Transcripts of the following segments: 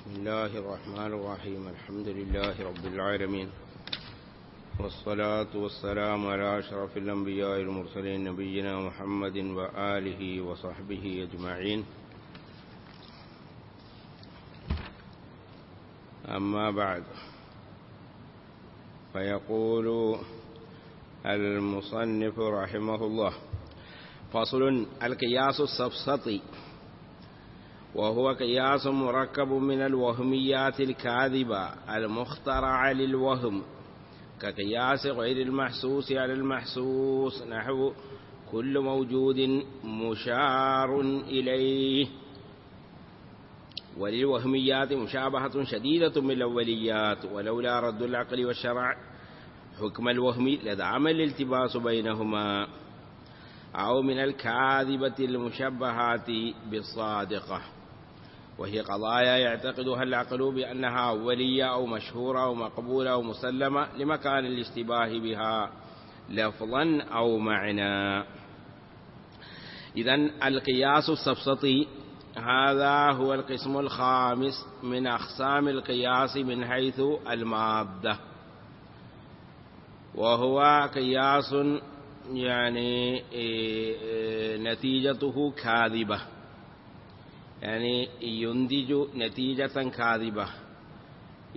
بسم الله الرحمن الرحيم. الحمد لله رب العالمين. والصلاة والسلام على أشرف الأنبياء المرسلين نبينا محمد وآله وصحبه أجمعين. أما بعد فيقول المصنف رحمه الله فصل القياس السفسطي وهو قياس مركب من الوهميات الكاذبة المخترعة للوهم كقياس غير المحسوس على المحسوس نحو كل موجود مشار إليه. وللوهميات مشابهة شديدة من الأوليات ولولا رد العقل والشرع حكم الوهم لدعم الالتباس بينهما. أو من الكاذبة المشبهات بالصادقة. وهي قضايا يعتقدها العقل بأنها أولية أو مشهورة أو مقبولة أو مسلمة لمكان الاشتباه بها لفظا أو معنى. إذا القياس السفسطي هذا هو القسم الخامس من أقسام القياس من حيث المادة. وهو قياس يعني نتيجته كاذبة. يعني ينتج نتيجة كاذبة.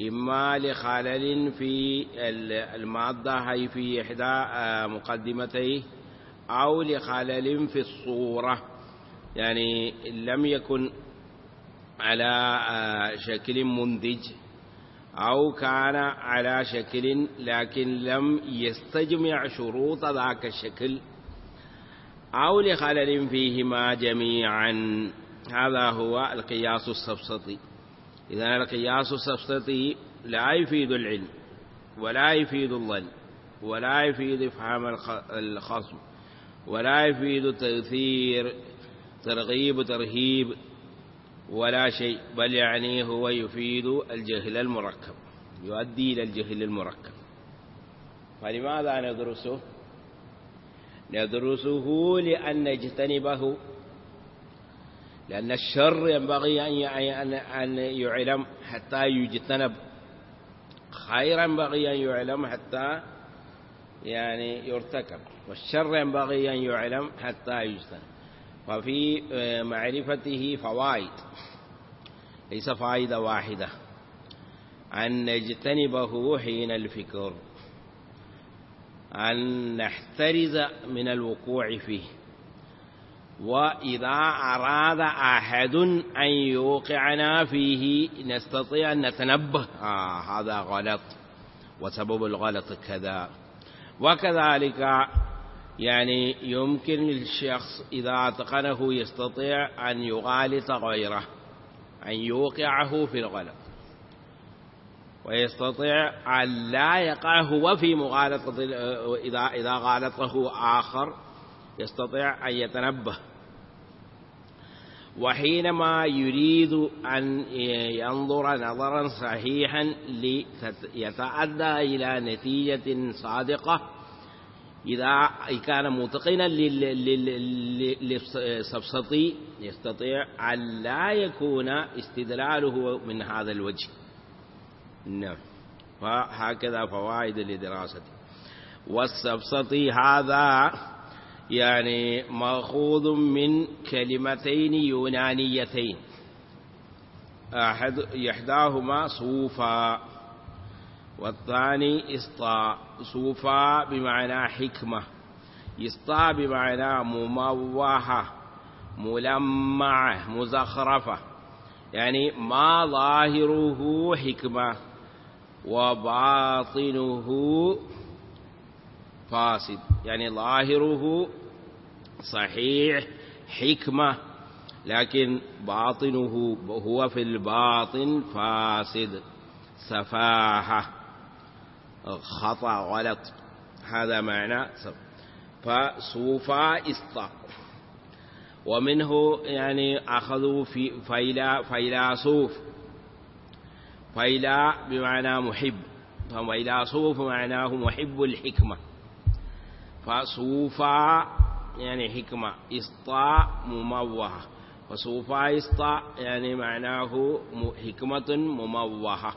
إما لخلل في المادة هي في إحدى مقدمتيه أو لخلل في الصورة. يعني لم يكن على شكل منتج أو كان على شكل لكن لم يستجمع شروط ذاك الشكل أو لخلل فيهما جميعا. هذا هو القياس السفسطي إذا القياس السفسطي لا يفيد العلم ولا يفيد الظن ولا يفيد إفهام الخصم ولا يفيد تأثير ترغيب ترهيب ولا شيء بل يعني هو يفيد الجهل المركب يؤدي إلى الجهل المركب. فلماذا ندرسه؟ ندرسه لأن نجتنبه لأن الشر ينبغي أن أن يعلم حتى يجتنب. خير ينبغي أن يعلم حتى يعني يرتكب. والشر ينبغي أن يعلم حتى يجتنب. ففي معرفته فوائد. ليس فائدة واحدة. أن نجتنبه حين الفكر. أن نحترز من الوقوع فيه. وإذا أراد أحد أن يوقعنا فيه نستطيع أن نتنبه. آه هذا غلط. وسبب الغلط كذا. وكذلك يعني يمكن للشخص إذا أتقنه يستطيع أن يغالط غيره أن يوقعه في الغلط. ويستطيع أن لا يقع هو في مغالطة إذا غالطه آخر. يستطيع أن يتنبه. وحينما يريد أن ينظر نظرا صحيحا ليتأدى إلى نتيجة صادقة إذا كان متقنا للسبسطي يستطيع أن لا يكون استدلاله من هذا الوجه. نعم. فهكذا فوائد لدراسته. والسبسطي هذا يعني مأخوذ من كلمتين يونانيتين. أحد إحداهما صوفا والثاني إسطاء صوفا بمعنى حكمة. إسطاء بمعنى مموهة ملمعة مزخرفة. يعني ما ظاهره حكمة وباطنه فاسد. يعني ظاهره صحيح حكمة لكن باطنه هو في الباطن فاسد سفاهة خطأ غلط هذا معنى فسوفا اسطى. ومنه يعني أخذوا في فيلا فيلاسوف فيلا بمعنى محب. ففيلاسوف معناه محب الحكمة. فصوفا يعني حكمة. إسطاء مموهة. وسوفايستا يعني معناه حكمة مموهة.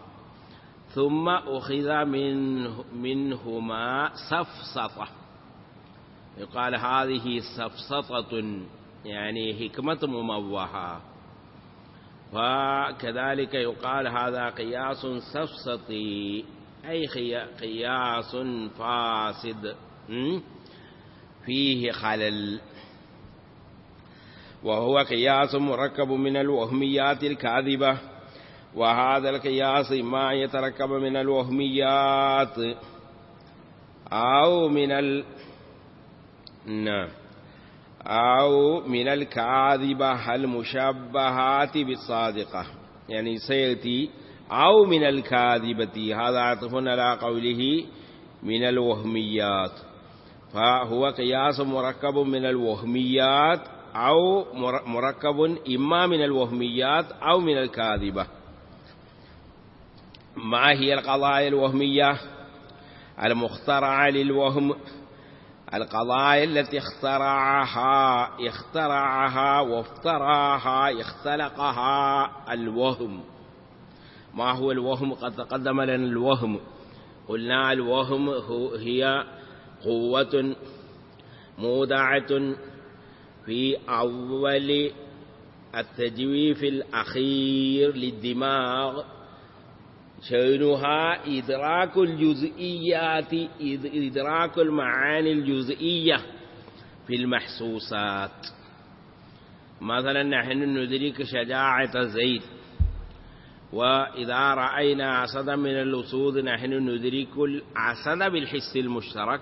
ثم أخذ من منهما سفسطة. يقال هذه سفسطة يعني حكمة مموهة. وكذلك يقال هذا قياس سفسطي أي قياس فاسد. فيه خلل. وهو قياس مركب من الوهميات الكاذبة. وهذا القياس أن يتركب من الوهميات أو من ال نعم أو من الكاذبة المشبهات بالصادقة. يعني سيأتي أو من الكاذبة. هذا عطف على قوله من الوهميات. فهو قياس مركب من الوهميات أو مركب إما من الوهميات أو من الكاذبة. ما هي القضايا الوهمية؟ المخترعة للوهم القضايا التي اخترعها اخترعها وافتراها اختلقها الوهم. ما هو الوهم؟ قد تقدم لنا الوهم. قلنا الوهم هي قوة مودعة في أول التجويف الأخير للدماغ. شأنها إدراك الجزئيات إدراك المعاني الجزئية في المحسوسات. مثلا نحن ندرك شجاعة زيد وإذا رأينا عسدا من الأسود نحن ندرك العسد بالحس المشترك.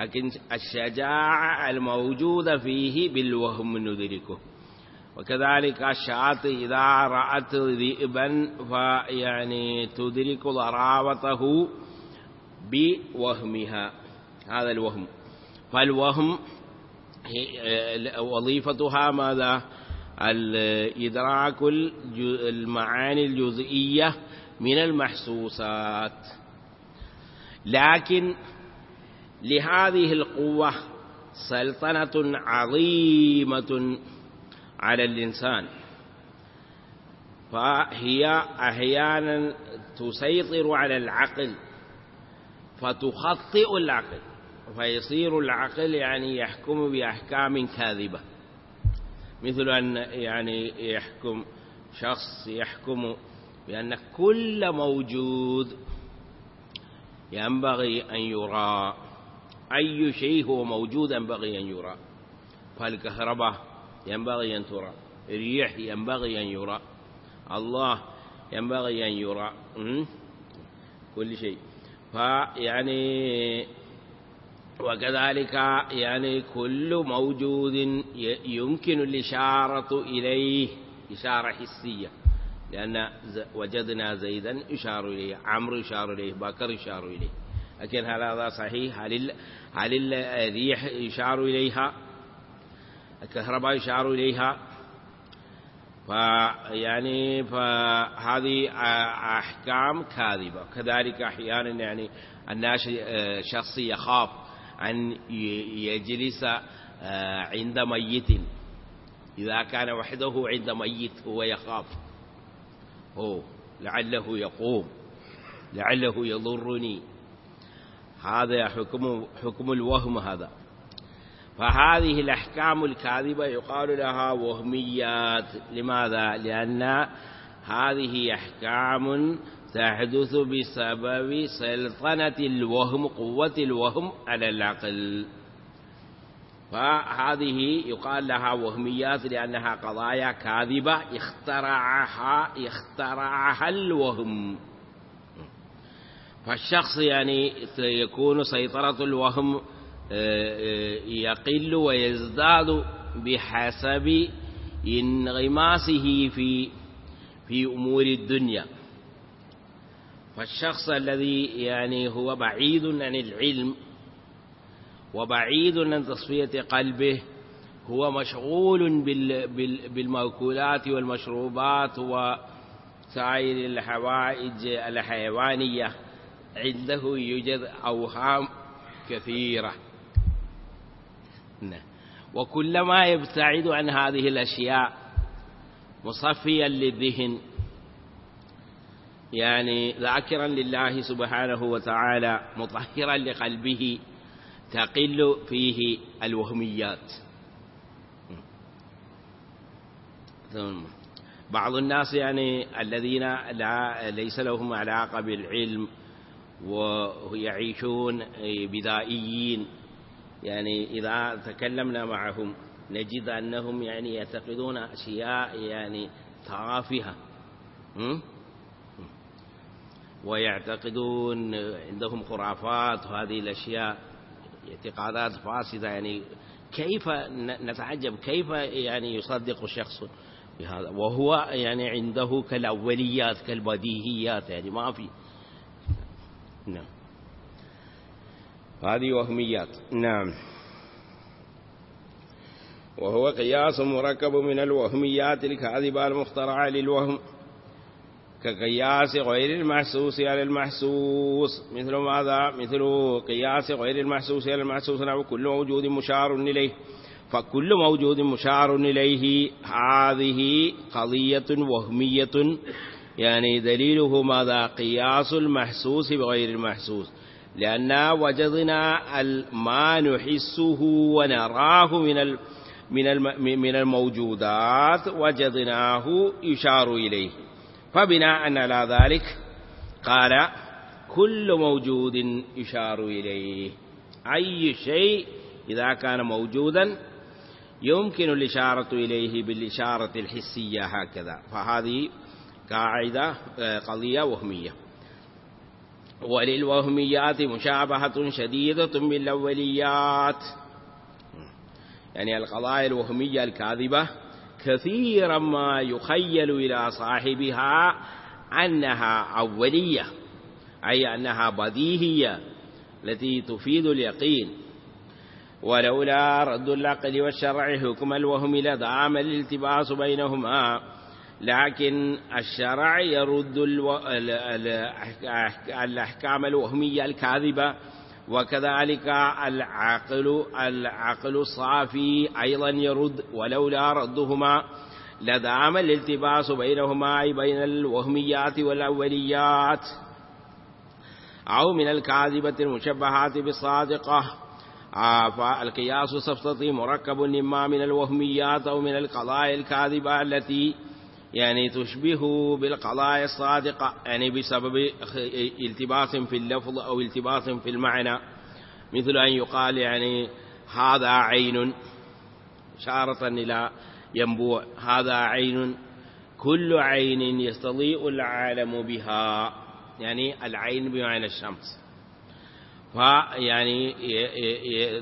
لكن الشجاعة الموجودة فيه بالوهم ندركه. وكذلك الشاة إذا رأت ذئبا فيعني تدرك ضراوته بوهمها. هذا الوهم. فالوهم وظيفتها ماذا؟ الإدراك المعاني الجزئية من المحسوسات. لكن لهذه القوة سلطنة عظيمة على الإنسان. فهي أحيانا تسيطر على العقل فتخطئ العقل فيصير العقل يعني يحكم بأحكام كاذبة. مثل أن يعني يحكم شخص يحكم بأن كل موجود ينبغي أن يرى أي شيء هو موجود ينبغي أن يرى. فالكهرباء ينبغي أن ترى. الريح ينبغي أن يرى. الله ينبغي أن يرى. كل شيء. فيعني وكذلك يعني كل موجود يمكن الإشارة إليه. إشارة حسية. لأن وجدنا زيدا يشار إليه عمرو يشار إليه بكر يشار إليه. لكن هل هذا صحيح؟ هل, هل الريح يشار إليها؟ الكهرباء يشار إليها؟ فيعني فهذه أحكام كاذبة. كذلك أحيانا يعني الناس شخص يخاف أن يجلس عند ميت. إذا كان وحده عند ميت هو يخاف. هو لعله يقوم لعله يضرني. هذا حكم حكم الوهم هذا. فهذه الأحكام الكاذبة يقال لها وهميات. لماذا؟ لأن هذه أحكام تحدث بسبب سلطنة الوهم قوة الوهم على العقل. فهذه يقال لها وهميات لأنها قضايا كاذبة اخترعها اخترعها الوهم. فالشخص يعني يكون سيطرة الوهم يقل ويزداد بحسب انغماسه في في أمور الدنيا. فالشخص الذي يعني هو بعيد عن العلم وبعيد عن تصفية قلبه هو مشغول بالمأكولات والمشروبات وسائر الحوائج الحيوانية. عنده يوجد أوهام كثيرة. وكلما يبتعد عن هذه الأشياء مصفيا للذهن يعني ذاكرا لله سبحانه وتعالى مطهرا لقلبه تقل فيه الوهميات. بعض الناس يعني الذين لا ليس لهم علاقة بالعلم ويعيشون بدائيين. يعني إذا تكلمنا معهم نجد أنهم يعني يعتقدون أشياء يعني تافهة ويعتقدون عندهم خرافات وهذه الأشياء اعتقادات فاسدة. يعني كيف نتعجب كيف يعني يصدق شخص بهذا؟ وهو يعني عنده كالأوليات كالبديهيات. يعني ما في نعم. هذه وهميات. نعم. وهو قياس مركب من الوهميات الكاذبة المخترعة للوهم كقياس غير المحسوس على المحسوس. مثل ماذا؟ مثل قياس غير المحسوس على المحسوس. نحو كل موجود مشار إليه. فكل موجود مشار إليه هذه قضية وهمية يعني دليله ماذا؟ قياس المحسوس بغير المحسوس. لأننا وجدنا ما نحسه ونراه من من الموجودات وجدناه يشار إليه. فبناء على ذلك قال كل موجود يشار إليه. أي شيء إذا كان موجودا يمكن الإشارة إليه بالإشارة الحسية هكذا. فهذه قاعدة آه، قضية وهمية. وللوهميات مشابهة شديدة بالأوليات يعني القضايا الوهمية الكاذبة كثيرا ما يخيل إلى صاحبها أنها أولية أي أنها بديهية التي تفيد اليقين. ولولا رد العقل والشرع حكم الوهم لدعم الالتباس بينهما. لكن الشرع يرد الأحكام الوهمية الكاذبة وكذلك العقل العقل الصافي أيضا يرد ولولا ردهما لدعم الالتباس بينهما أي بين الوهميات والأوليات. أو من الكاذبة المشبهات بالصادقة. آه، فالقياس سبطتي مركب إما من الوهميات أو من القضايا الكاذبة التي يعني تشبه بالقضايا الصادقة يعني بسبب التباس في اللفظ أو التباس في المعنى. مثل أن يقال يعني هذا عين إشارة إلى ينبوع. هذا عين كل عين يستضيء العالم بها يعني العين بمعنى الشمس. فيعني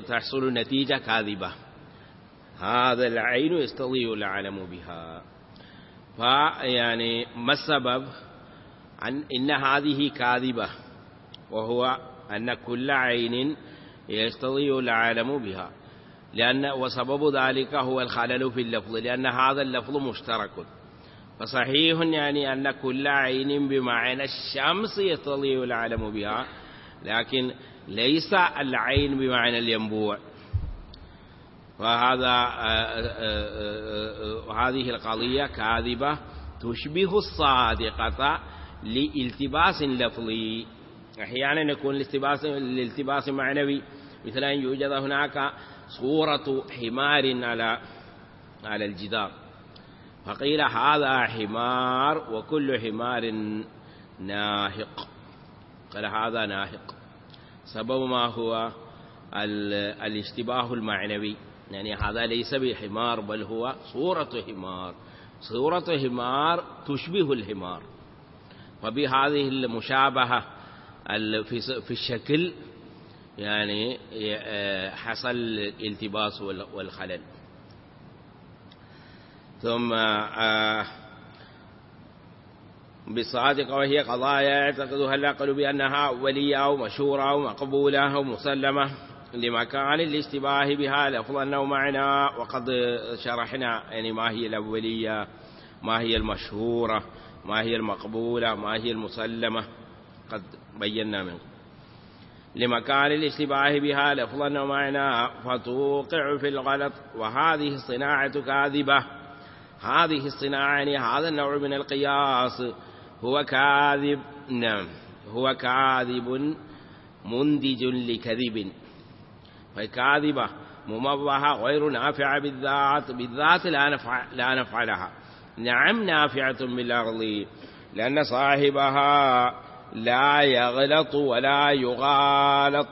تحصل نتيجة كاذبة. هذا العين يستضيء العالم بها. فيعني ما السبب؟ عن إن هذه كاذبة وهو أن كل عين يستضيء العالم بها لأن وسبب ذلك هو الخلل في اللفظ لأن هذا اللفظ مشترك. فصحيح يعني أن كل عين بمعنى الشمس يستضيء العالم بها لكن ليس العين بمعنى الينبوع. وهذا آه، آه، آه، هذه القضية كاذبة تشبه الصادقة لالتباس لفظي. أحيانا يكون الالتباس الالتباس معنوي. مثل أن يوجد هناك صورة حمار على على الجدار. فقيل هذا حمار وكل حمار ناهق. قال هذا ناهق. سبب ما هو الاشتباه المعنوي. يعني هذا ليس بحمار بل هو صورة حمار. صورة حمار تشبه الحمار. وبهذه المشابهة في الشكل يعني حصل الالتباس والخلل. ثم آه، بالصادقة وهي قضايا يعتقدها العقل بأنها ولية أو مشهورة أو مقبولة أو مسلمة. لمكان الاشتباه بها لفظا أو معنى وقد شرحنا يعني ما هي الأولية ما هي المشهورة ما هي المقبولة ما هي المسلمة. قد بينا منه. لمكان الاشتباه بها لفظا ومعنى فتوقع في الغلط وهذه الصناعة كاذبة. هذه الصناعة يعني هذا النوع من القياس هو كاذب. نعم هو كاذب منتج لكذب. فكاذبة ممضحة غير نافعة بالذات بالذات لا نفع لا نفع لها. نعم نافعة بالأرض لأن صاحبها لا يغلط ولا يغالط.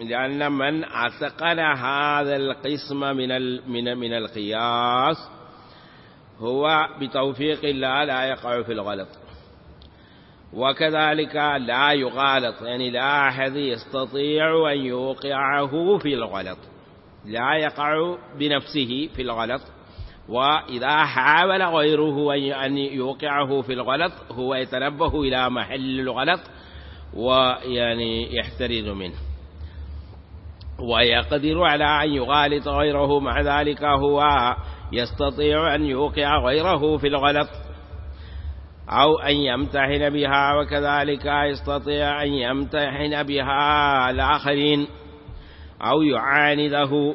لأن من أثقل هذا القسم من من من القياس هو بتوفيق الله لا يقع في الغلط. وكذلك لا يغالط يعني لا أحد يستطيع أن يوقعه في الغلط لا يقع بنفسه في الغلط وإذا حاول غيره أن يوقعه في الغلط هو يتنبه إلى محل الغلط ويعني يحترز منه. ويقدر على أن يغالط غيره مع ذلك هو يستطيع أن يوقع غيره في الغلط. أو أن يمتحن بها وكذلك يستطيع أن يمتحن بها الآخرين أو يعانده.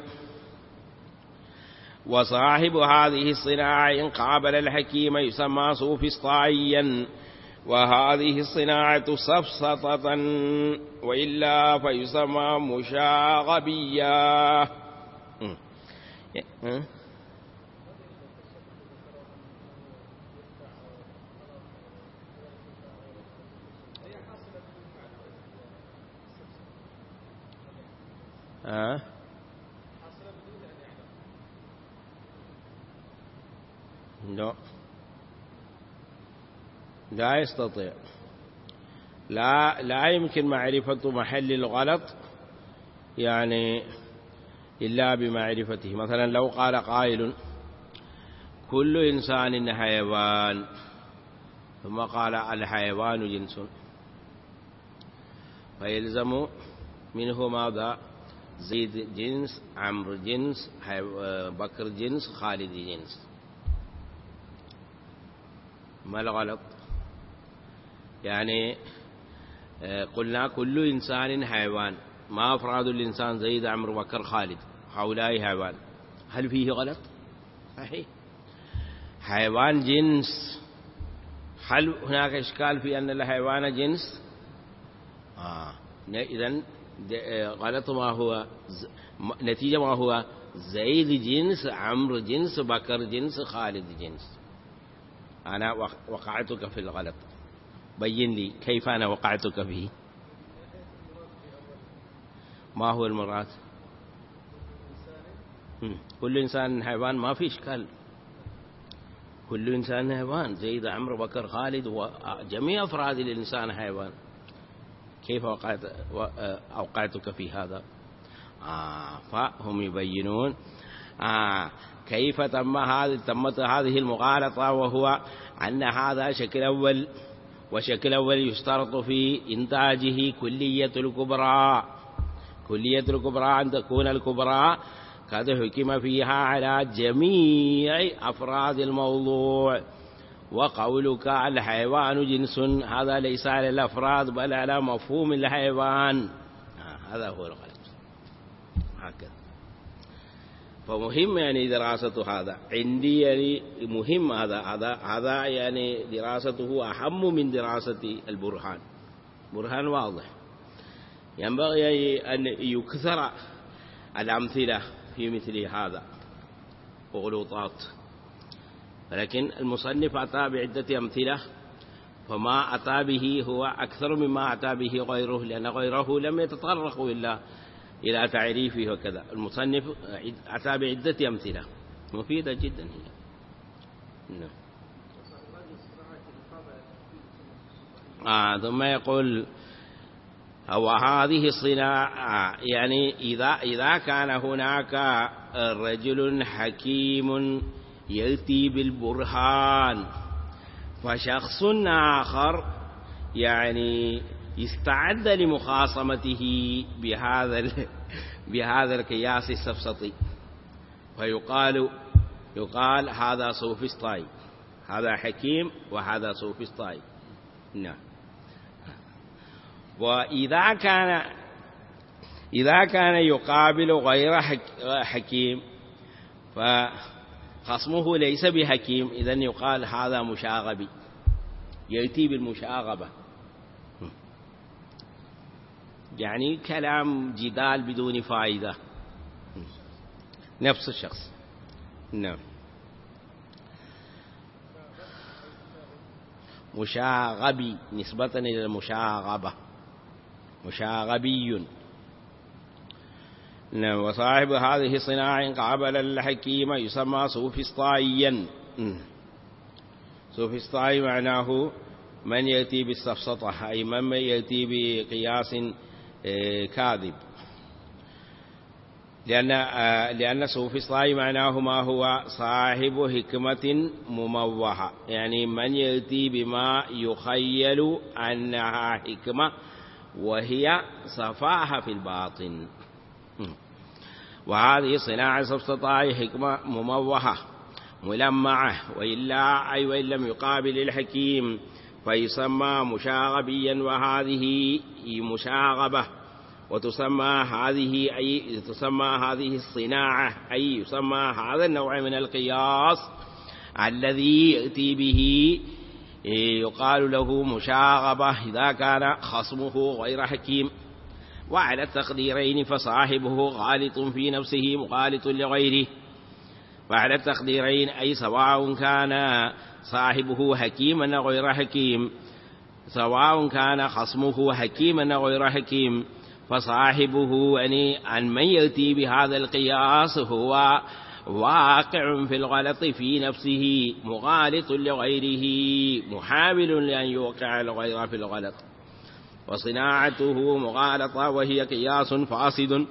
وصاحب هذه الصناعة إن قابل الحكيم يسمى صوفسطائيا وهذه الصناعة سفسطة وإلا فيسمى مشاغبيا. ها لا. لا يستطيع. لا لا يمكن معرفة محل الغلط يعني إلا بمعرفته. مثلا لو قال قائل كل إنسان حيوان ثم قال الحيوان جنس. فيلزم منه ماذا؟ زيد جنس عمرو جنس بكر جنس خالد جنس. ما الغلط؟ يعني قلنا كل إنسان حيوان ما أفراد الإنسان زيد عمرو بكر خالد هؤلاء حيوان. هل فيه غلط؟ صحيح. حيوان جنس. هل هناك إشكال في أن الحيوان جنس؟ آه. إذن غلط ما هو نتيجة ما هو زيد جنس عمرو جنس بكر جنس خالد جنس أنا وقعتك في الغلط بين لي كيف أنا وقعتك فيه ما هو المراد كل إنسان حيوان ما في إشكال كل إنسان حيوان زيد عمرو بكر خالد وجميع أفراد الإنسان حيوان كيف وقعت أوقعتك في هذا؟ آه فهم يبينون آه كيف تم هذه تمت هذه المغالطة وهو أن هذا شكل أول وشكل أول يشترط في إنتاجه كلية الكبرى. كلية الكبرى أن تكون الكبرى قد حكم فيها على جميع أفراد الموضوع. وقولك الحيوان جنس. هذا ليس على الأفراد بل على مفهوم الحيوان. هذا هو الغلط. هكذا. فمهم يعني دراسة هذا. عندي يعني مهم هذا هذا هذا يعني دراسته أهم من دراسة البرهان. برهان واضح. ينبغي أن يكثر الأمثلة في مثل هذا. وغلوطات ولكن المصنف أتى بعدة أمثلة فما أتى به هو أكثر مما أتى به غيره لأن غيره لم يتطرقوا إلا إلى تعريفه وكذا. المصنف أتى بعدة أمثلة مفيدة جدا هي. نعم. آه ثم يقول أو هذه الصناعة يعني إذا إذا كان هناك رجل حكيم يأتي بالبرهان. فشخص آخر يعني استعد لمخاصمته بهذا بهذا القياس السفسطي. فيقال يقال هذا صوفسطائي. هذا حكيم وهذا صوفسطائي. نعم. وإذا كان إذا كان يقابل غير حكيم ف خصمه ليس بحكيم إذا يقال هذا مشاغبي. يأتي بالمشاغبة. يعني كلام جدال بدون فائدة. نفس الشخص. نعم. مشاغبي نسبة إلى المشاغبة. مشاغبي. نعم وصاحب هذه الصناعة قابل الحكيم يسمى سوفسطائيا سوفسطائي معناه من يأتي بالسفسطة أي من يأتي بقياس آه، كاذب. لأن آه، لأن سوفسطائي معناه ما هو صاحب حكمة مموهة. يعني من يأتي بما يخيل أنها حكمة وهي صفاها في الباطن. وهذه صناعة سفسطائي حكمة مموهة ملمعة وإلا أي وإن لم يقابل الحكيم فيسمى مشاغبيا وهذه مشاغبة وتسمى هذه أي تسمى هذه الصناعة أي يسمى هذا النوع من القياس الذي يأتي به يقال له مشاغبة إذا كان خصمه غير حكيم. وعلى التقديرين فصاحبه غالط في نفسه مغالط لغيره. وعلى التقديرين أي سواء كان صاحبه حكيما غير حكيم. سواء كان خصمه حكيما غير حكيم. فصاحبه يعني عن من يأتي بهذا القياس هو واقع في الغلط في نفسه مغالط لغيره محاول لأن يوقع الغير في الغلط. وصناعته مغالطة وهي قياس فاسد.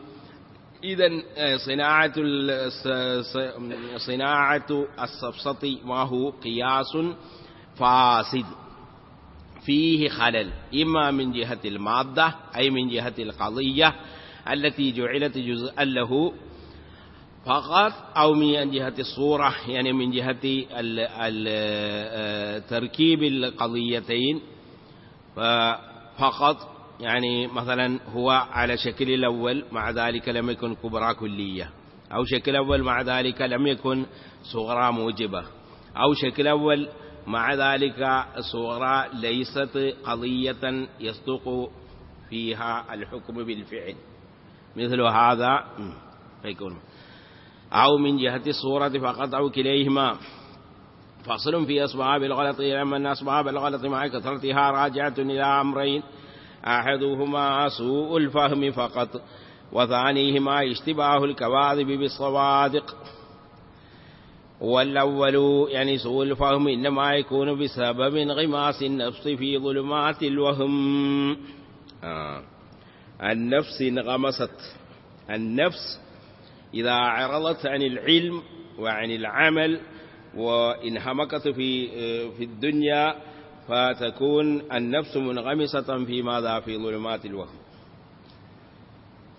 إذا آه، صناعة صناعة السفسط ما هو قياس فاسد. فيه خلل إما من جهة المادة أي من جهة القضية التي جعلت جزءا له فقط أو من جهة الصورة يعني من جهة آه، تركيب القضيتين. فقط يعني مثلا هو على شكل الأول مع ذلك لم يكن كبرى كلية. أو شكل أول مع ذلك لم يكن صغرى موجبة. أو شكل أول مع ذلك صغرى ليست قضية يصدق فيها الحكم بالفعل. مثل هذا فيكون. أو من جهة الصورة فقط أو كليهما. فصل في أسباب الغلط لما أن أسباب الغلط مع كثرتها راجعة إلى أمرين. أحدهما سوء الفهم فقط وثانيهما اشتباه الكواذب بالصوادق. والأول يعني سوء الفهم إنما يكون بسبب انغماس النفس في ظلمات الوهم. آه. النفس انغمست. النفس إذا عرضت عن العلم وعن العمل وانهمكت في في الدنيا فتكون النفس منغمسة في ماذا؟ في ظلمات الوهم.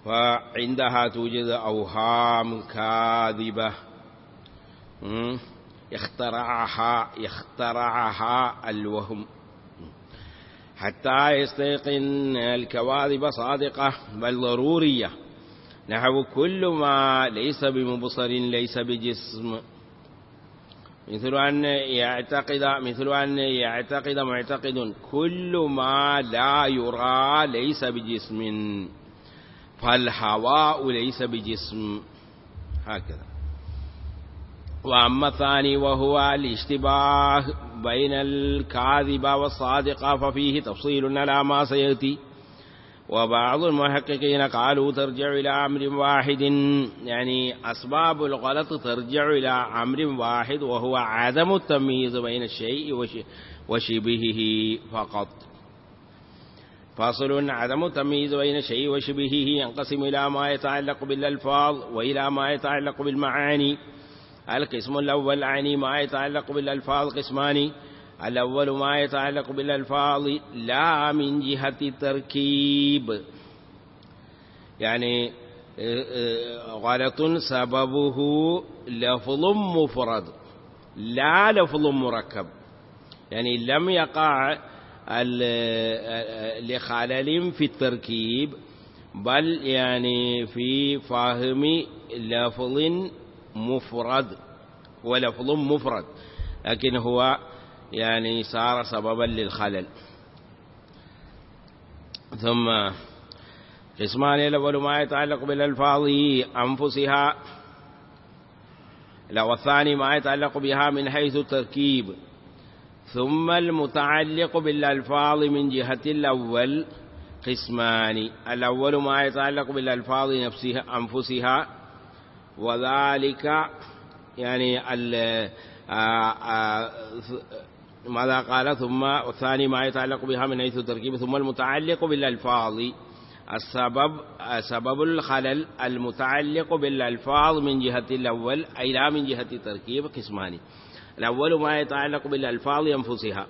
فعندها توجد أوهام كاذبة. يخترعها يخترعها الوهم. حتى يستيقن الكواذب صادقة بل ضرورية. نحو كل ما ليس بمبصر ليس بجسم. مثل أن يعتقد مثل أن يعتقد معتقد كل ما لا يرى ليس بجسم. فالهواء ليس بجسم. هكذا. وأما الثاني وهو الاشتباه بين الكاذب والصادق ففيه تفصيل على ما سيأتي. وبعض المحققين قالوا ترجع إلى أمر واحد. يعني أسباب الغلط ترجع إلى أمر واحد وهو عدم التمييز بين الشيء وشبهه فقط. فاصل عدم التمييز بين الشيء وشبهه ينقسم إلى ما يتعلق بالألفاظ وإلى ما يتعلق بالمعاني. القسم الأول يعني ما يتعلق بالألفاظ قسمان. الأول ما يتعلق بالألفاظ لا من جهة التركيب. يعني آه، آه، غلط سببه لفظ مفرد. لا لفظ مركب. يعني لم يقع لخلل في التركيب بل يعني في فهم لفظ مفرد. هو لفظ مفرد لكن هو يعني صار سببا للخلل. ثم قسمان الأول ما يتعلق بالألفاظ أنفسها. لا والثاني ما يتعلق بها من حيث التركيب. ثم المتعلق بالألفاظ من جهة الأول قسمان. الأول ما يتعلق بالألفاظ نفسها أنفسها. وذلك يعني ماذا قال ثم الثاني ما يتعلق بها من حيث التركيب ثم المتعلق بالألفاظ. السبب سبب الخلل المتعلق بالألفاظ من جهة الأول أي لا من جهة التركيب قسمان الأول ما يتعلق بالألفاظ أنفسها.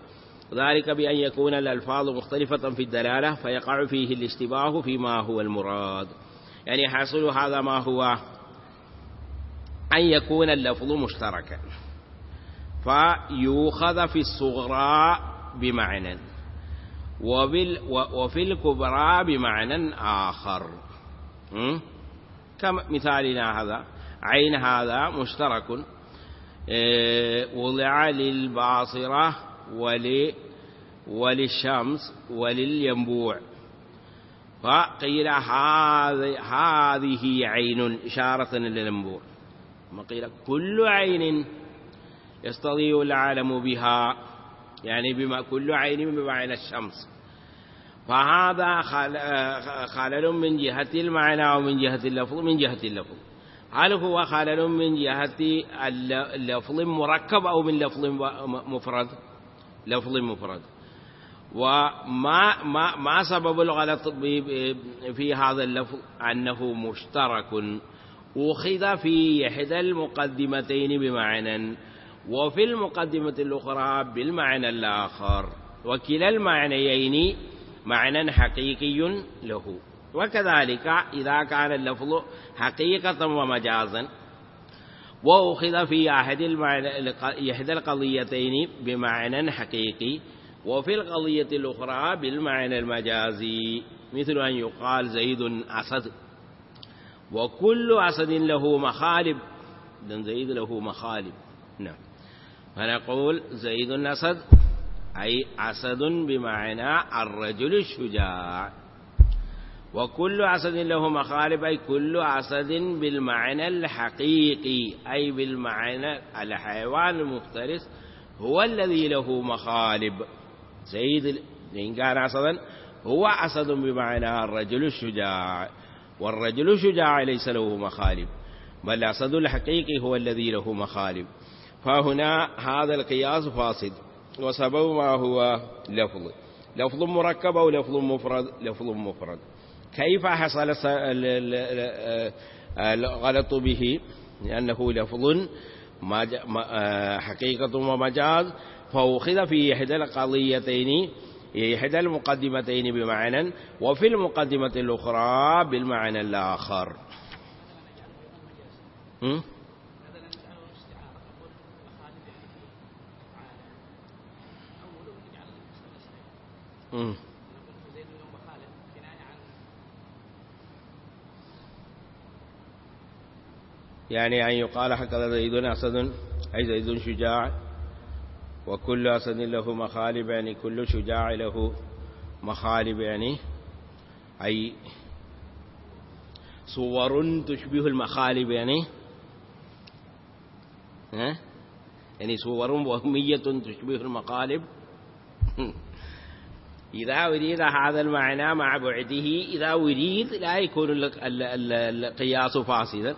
ذلك بأن يكون الألفاظ مختلفة في الدلالة فيقع فيه الاشتباه فيما هو المراد. يعني حاصل هذا ما هو أن يكون اللفظ مشتركا. فيوخذ في الصغرى بمعنى وفي الكبرى بمعنى آخر. كمثالنا هذا عين هذا مشترك وضع للباصرة وللشمس وللينبوع. فقيل هذه عين إشارة للينبوع. قيل؟ كل عين يستضيء العالم بها يعني بما كل عين بمعنى الشمس. فهذا خلل من جهة المعنى ومن جهة اللفظ من جهة اللفظ. هل هو خلل من جهة اللفظ مركب أو من لفظ مفرد؟ لفظ مفرد. وما ما ما سبب الغلط في هذا اللفظ؟ أنه مشترك. أخذ في إحدى المقدمتين بمعنى وفي المقدمة الأخرى بالمعنى الآخر وكلا المعنيين معنى حقيقي له. وكذلك إذا كان اللفظ حقيقة ومجازا وأخذ في أحد إحدى القضيتين بمعنى حقيقي وفي القضية الأخرى بالمعنى المجازي مثل أن يقال زيد أسد. وكل أسد له مخالب زيد له مخالب. فنقول زيد أسد أي أسد بمعنى الرجل الشجاع. وكل أسد له مخالب أي كل أسد بالمعنى الحقيقي أي بالمعنى الحيوان المفترس هو الذي له مخالب. زيد إن كان أسدا هو أسد بمعنى الرجل الشجاع. والرجل الشجاع ليس له مخالب بل الأسد الحقيقي هو الذي له مخالب. فهنا هذا القياس فاسد. وسبب ما هو لفظ. لفظ مركب أو لفظ مفرد؟ لفظ مفرد. كيف حصل الغلط به؟ لأنه لفظ حقيقة ومجاز فأخذ في إحدى القضيتين إحدى المقدمتين بمعنى وفي المقدمة الأخرى بالمعنى الآخر. يعني أن يقال هكذا زيد أسد أي زيد شجاع وكل أسد له مخالب يعني كل شجاع له مخالب يعني أي صور تشبه المخالب يعني ها؟ يعني صور وهمية تشبه المقالب. إذا أريد هذا المعنى مع بعده إذا أريد لا يكون القياس فاسدا.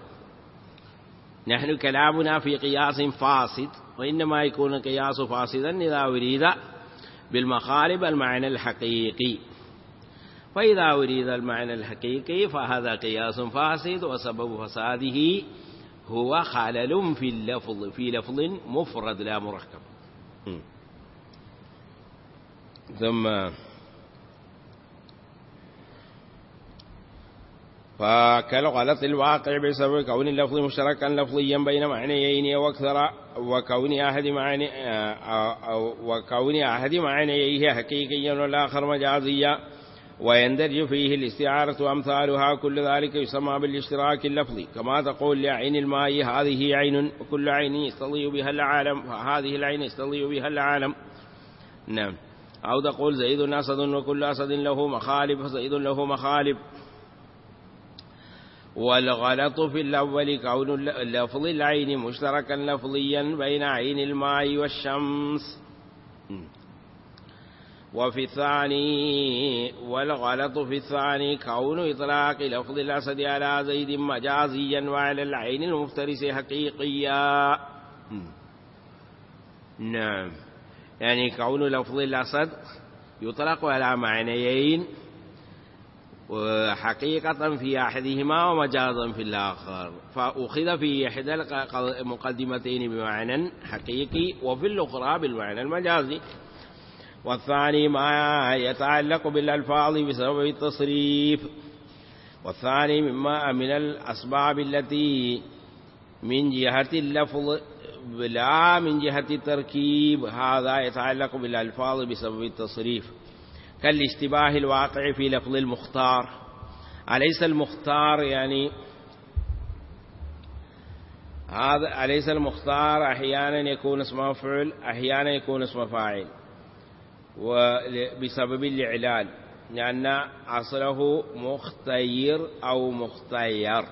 نحن كلامنا في قياس فاسد وإنما يكون القياس فاسدا إذا أريد بالمخالب المعنى الحقيقي. فإذا أريد المعنى الحقيقي فهذا قياس فاسد وسبب فساده هو خلل في اللفظ في لفظ مفرد لا مركب. ثم فكالغلط الواقع بسبب كون اللفظ مشتركا لفظيا بين معنيين أو أكثر وكون أحد معني وكون أحد معنييه حقيقيا والآخر مجازيا. ويندرج فيه الاستعارة وأمثالها كل ذلك يسمى بالاشتراك اللفظي. كما تقول لعين الماء هذه عين وكل عين يستضيء بها العالم فهذه العين يستضيء بها العالم. نعم. أو تقول زيد أسد وكل أسد له مخالب فزيد له مخالب. والغلط في الأول كون لفظ العين مشتركا لفظيا بين عين الماء والشمس. وفي الثاني والغلط في الثاني كون إطلاق لفظ الأسد على زيد مجازيا وعلى العين المفترس حقيقيا. نعم. يعني كون لفظ الأسد يطلق على معنيين وحقيقة في أحدهما ومجازا في الآخر. فأخذ في إحدى المقدمتين بمعنى حقيقي وفي الأخرى بالمعنى المجازي. والثاني ما يتعلق بالألفاظ بسبب التصريف. والثاني مما من الأسباب التي من جهة اللفظ لا من جهة التركيب. هذا يتعلق بالألفاظ بسبب التصريف. كالاشتباه الواقع في لفظ المختار. أليس المختار يعني هذا أليس المختار أحيانا يكون اسم مفعول أحيانا يكون اسم فاعل وبسبب الإعلان لأن أصله مختير أو مختير.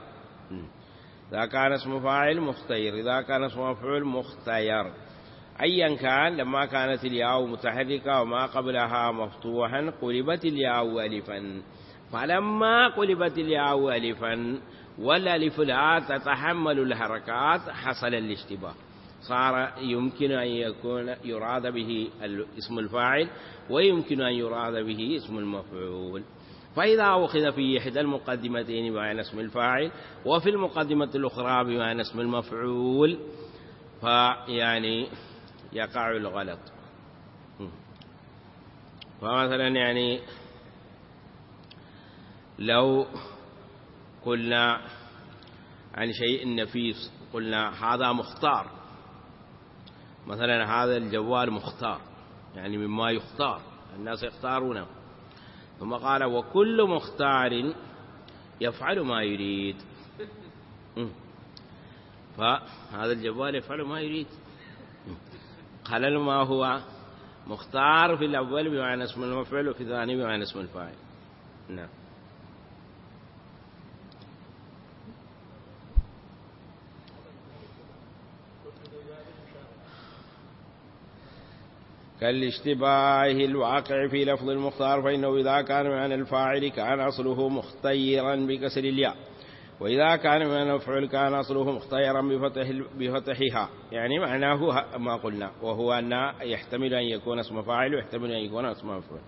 إذا كان اسم فاعل مختير إذا كان اسم مفعول مختير. أيا كان لما كانت الياء متحركة وما قبلها مفتوحا قلبت الياء ألفا. فلما قلبت الياء ألفا والألف لا تتحمل الحركات حصل الاشتباه. صار يمكن أن يكون يراد به اسم الفاعل ويمكن أن يراد به اسم المفعول. فإذا أخذ في إحدى المقدمتين بمعنى اسم الفاعل وفي المقدمة الأخرى بمعنى اسم المفعول فيعني يقع الغلط. فمثلا يعني لو قلنا عن شيء نفيس قلنا هذا مختار. مثلا هذا الجوال مختار يعني مما يختار الناس يختارونه. ثم قال وكل مختار يفعل ما يريد. فهذا الجوال يفعل ما يريد. قال ما هو مختار في الأول بمعنى اسم المفعول وفي الثاني بمعنى اسم الفاعل. نعم. كالاشتباه الواقع في لفظ المختار فإنه إذا كان معنى الفاعل كان أصله مختيرا بكسر الياء. وإذا كان من المفعول كان أصله مختيرا بفتح بفتحها. يعني معناه ما قلنا. وهو أن يحتمل أن يكون اسم فاعل ويحتمل أن يكون اسم مفعول.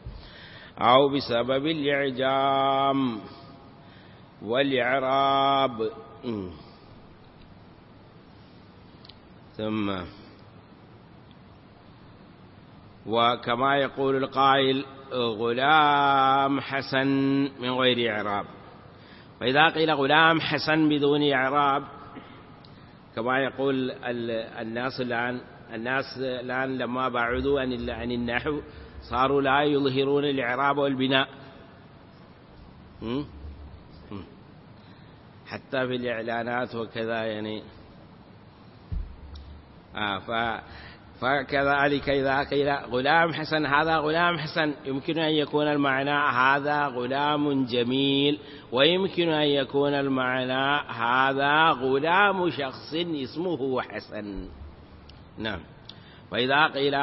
أو بسبب الإعجام والإعراب. ثم وكما يقول القائل غلام حسن من غير إعراب. وإذا قيل غلام حسن بدون إعراب كما يقول الناس الآن الناس الآن لما بعدوا عن عن النحو صاروا لا يظهرون الإعراب والبناء. حتى في الإعلانات وكذا يعني. آه فكذلك إذا قيل غلام حسن هذا غلام حسن. يمكن أن يكون المعنى هذا غلام جميل. ويمكن أن يكون المعنى هذا غلام شخص اسمه حسن. نعم. فإذا قيل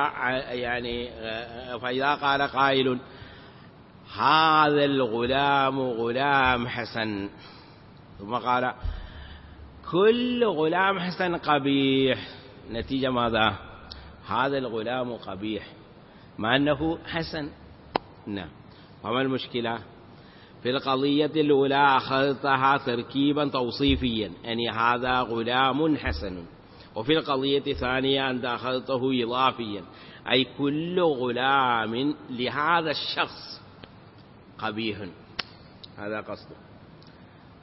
يعني فإذا قال قائل هذا الغلام غلام حسن. ثم قال كل غلام حسن قبيح. نتيجة ماذا؟ هذا الغلام قبيح. مع أنه حسن. نعم. وما المشكلة؟ في القضية الأولى أخذتها تركيبا توصيفيا يعني هذا غلام حسن. وفي القضية الثانية أنت أخذته إضافيا. أي كل غلام لهذا الشخص قبيح. هذا قصده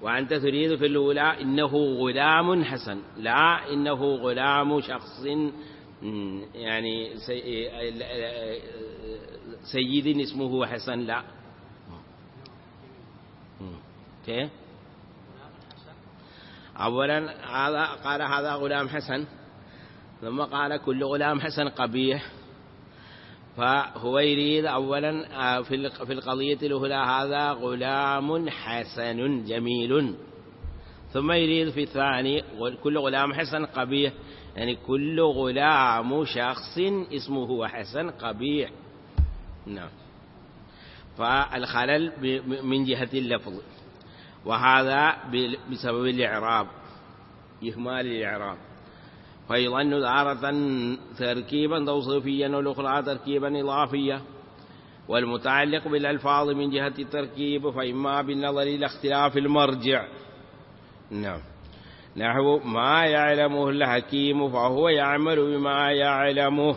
وأنت تريد في الأولى إنه غلام حسن لا إنه غلام شخص يعني سيد اسمه حسن لا. كيف؟ أولا هذا قال هذا غلام حسن ثم قال كل غلام حسن قبيح. فهو يريد أولا آه، في القضية الأولى هذا غلام حسن جميل. ثم يريد في الثاني كل غلام حسن قبيح. يعني كل غلام شخص اسمه حسن قبيح. نعم. فالخلل من جهة اللفظ. وهذا بسبب الإعراب. إهمال الإعراب. فيظن تارة تركيبا توصيفيا والأخرى تركيبا إضافيا والمتعلق بالألفاظ من جهة التركيب فإما بالنظر إلى اختلاف المرجع. نعم. نحو ما يعلمه الحكيم فهو يعمل بما يعلمه.